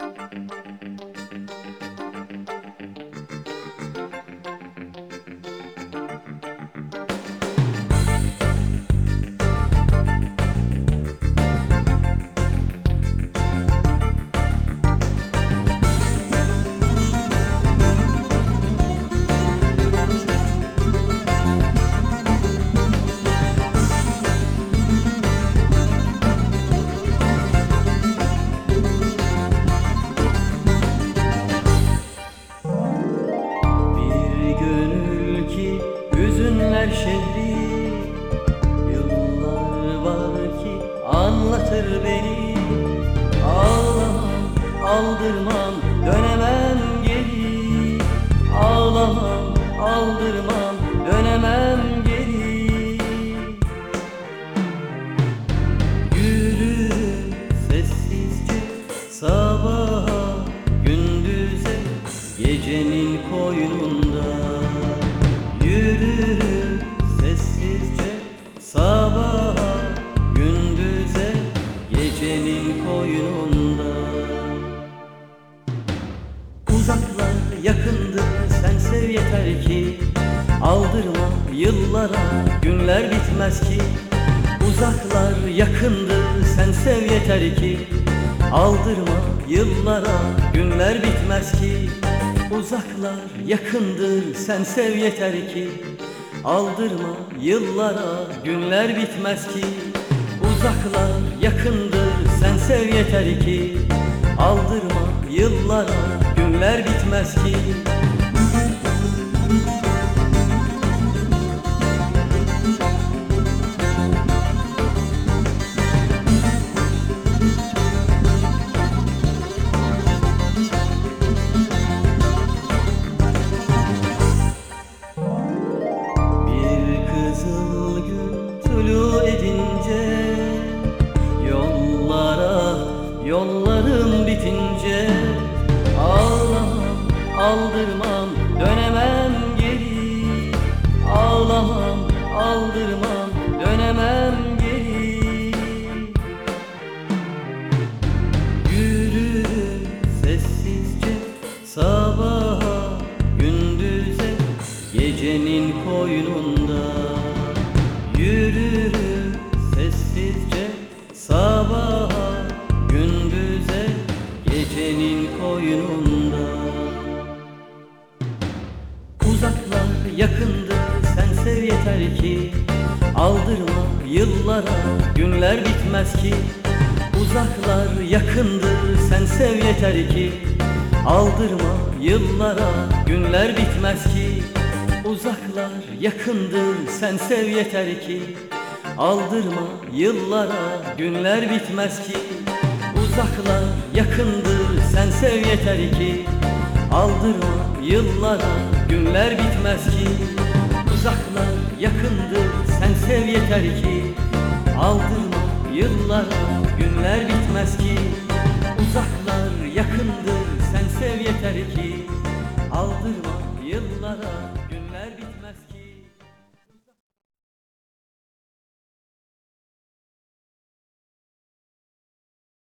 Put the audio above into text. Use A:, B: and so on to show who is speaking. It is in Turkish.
A: Música hüzünler şehri Yıllar var ki anlatır beni. Ağlamam, aldırmam, dönemem geri. Ağlamam, aldırmam, dönemem geri. Yürürüm sessizce sabaha gündüze gecenin koynunda Uzaklar yakındır sen sev yeter ki. Aldırma yıllara günler bitmez ki. Uzaklar yakındır sen sev yeter ki. Aldırma yıllara günler bitmez ki. Uzaklar yakındır sen sev yeter ki. Aldırma yıllara günler bitmez ki. Uzaklar yakındır sen sev yeter ki Aldırma yıllara günler bitmez ki. Edince Yollara yollarım bitince Ağlamam aldırmam Aldırma yıllara. Günler bitmez ki Uzaklar yakındır. Sen sev yeter ki Aldırma yıllara. Günler bitmez ki Uzaklar yakındır. Sen sev yeter ki Aldırma yıllara. Günler bitmez ki Uzaklar yakındır. Sen sev yeter ki Aldırma yıllara. Günler bitmez ki Uzaklar yakındır sev yeter ki. Aldırma yıllara günler bitmez ki. Uzaklar yakındır sen sev yeter ki. Aldırma yıllara